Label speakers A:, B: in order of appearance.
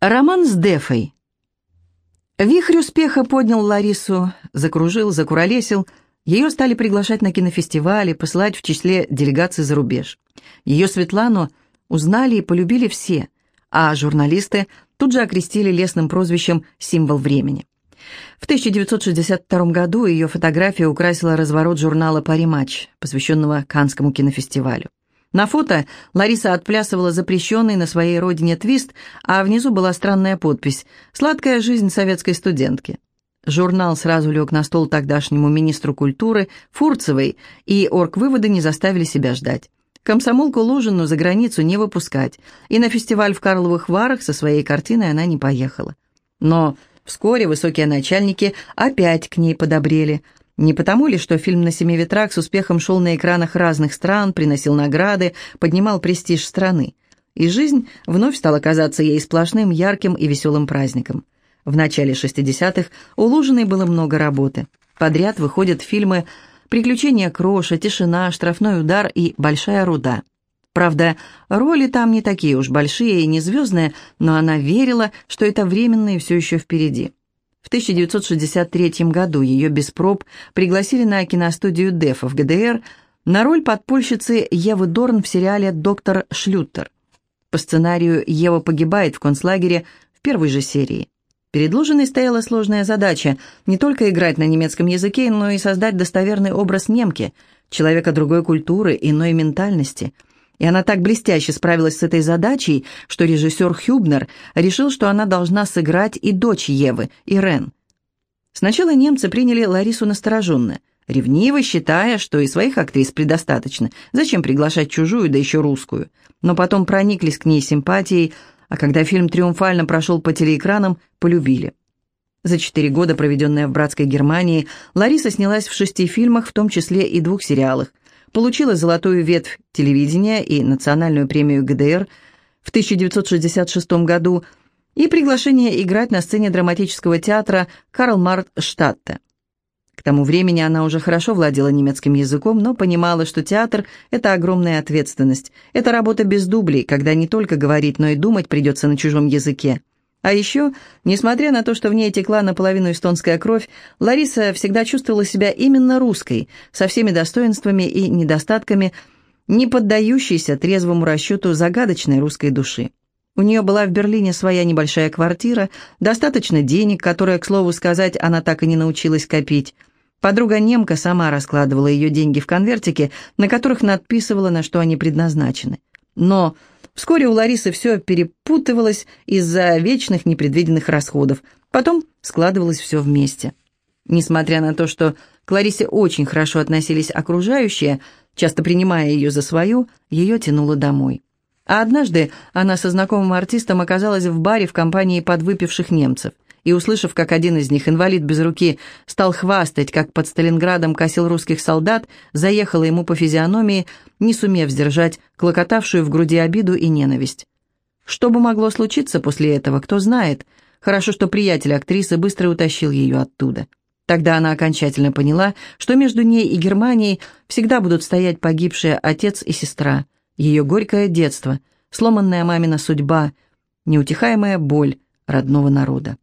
A: Роман с Дефой. Вихрь успеха поднял Ларису, закружил, закуролесил. Ее стали приглашать на кинофестивали, посылать в числе делегаций за рубеж. Ее Светлану узнали и полюбили все, а журналисты тут же окрестили лесным прозвищем «Символ времени». В 1962 году ее фотография украсила разворот журнала «Пари-матч», посвященного Канскому кинофестивалю. На фото Лариса отплясывала запрещенный на своей родине твист, а внизу была странная подпись «Сладкая жизнь советской студентки». Журнал сразу лег на стол тогдашнему министру культуры Фурцевой, и орг-выводы не заставили себя ждать. Комсомолку Лужину за границу не выпускать, и на фестиваль в Карловых Варах со своей картиной она не поехала. Но вскоре высокие начальники опять к ней подобрели – не потому ли, что фильм «На семи ветрах» с успехом шел на экранах разных стран, приносил награды, поднимал престиж страны. И жизнь вновь стала казаться ей сплошным, ярким и веселым праздником. В начале 60-х у Лужиной было много работы. Подряд выходят фильмы «Приключения Кроша», «Тишина», «Штрафной удар» и «Большая руда». Правда, роли там не такие уж большие и не звездные, но она верила, что это временно и все еще впереди. В 1963 году ее без проб пригласили на киностудию Дефа в ГДР на роль подпольщицы Евы Дорн в сериале «Доктор Шлютер». По сценарию Ева погибает в концлагере в первой же серии. Перед Лужиной стояла сложная задача не только играть на немецком языке, но и создать достоверный образ немки, человека другой культуры, иной ментальности – и она так блестяще справилась с этой задачей, что режиссер Хюбнер решил, что она должна сыграть и дочь Евы, Ирен. Сначала немцы приняли Ларису настороженно, ревниво считая, что и своих актрис предостаточно, зачем приглашать чужую, да еще русскую. Но потом прониклись к ней симпатией, а когда фильм триумфально прошел по телеэкранам, полюбили. За четыре года, проведенные в братской Германии, Лариса снялась в шести фильмах, в том числе и двух сериалах, получила золотую ветвь телевидения и национальную премию ГДР в 1966 году и приглашение играть на сцене драматического театра Карл Март Штадта. К тому времени она уже хорошо владела немецким языком, но понимала, что театр – это огромная ответственность. Это работа без дублей, когда не только говорить, но и думать придется на чужом языке. А еще, несмотря на то, что в ней текла наполовину эстонская кровь, Лариса всегда чувствовала себя именно русской, со всеми достоинствами и недостатками, не поддающейся трезвому расчету загадочной русской души. У нее была в Берлине своя небольшая квартира, достаточно денег, которые, к слову сказать, она так и не научилась копить. Подруга-немка сама раскладывала ее деньги в конвертике, на которых надписывала, на что они предназначены. Но Вскоре у Ларисы все перепутывалось из-за вечных непредвиденных расходов. Потом складывалось все вместе. Несмотря на то, что к Ларисе очень хорошо относились окружающие, часто принимая ее за свою, ее тянуло домой. А однажды она со знакомым артистом оказалась в баре в компании подвыпивших немцев – и, услышав, как один из них, инвалид без руки, стал хвастать, как под Сталинградом косил русских солдат, заехала ему по физиономии, не сумев сдержать клокотавшую в груди обиду и ненависть. Что бы могло случиться после этого, кто знает. Хорошо, что приятель актрисы быстро утащил ее оттуда. Тогда она окончательно поняла, что между ней и Германией всегда будут стоять погибшие отец и сестра, ее горькое детство, сломанная мамина судьба, неутихаемая боль родного народа.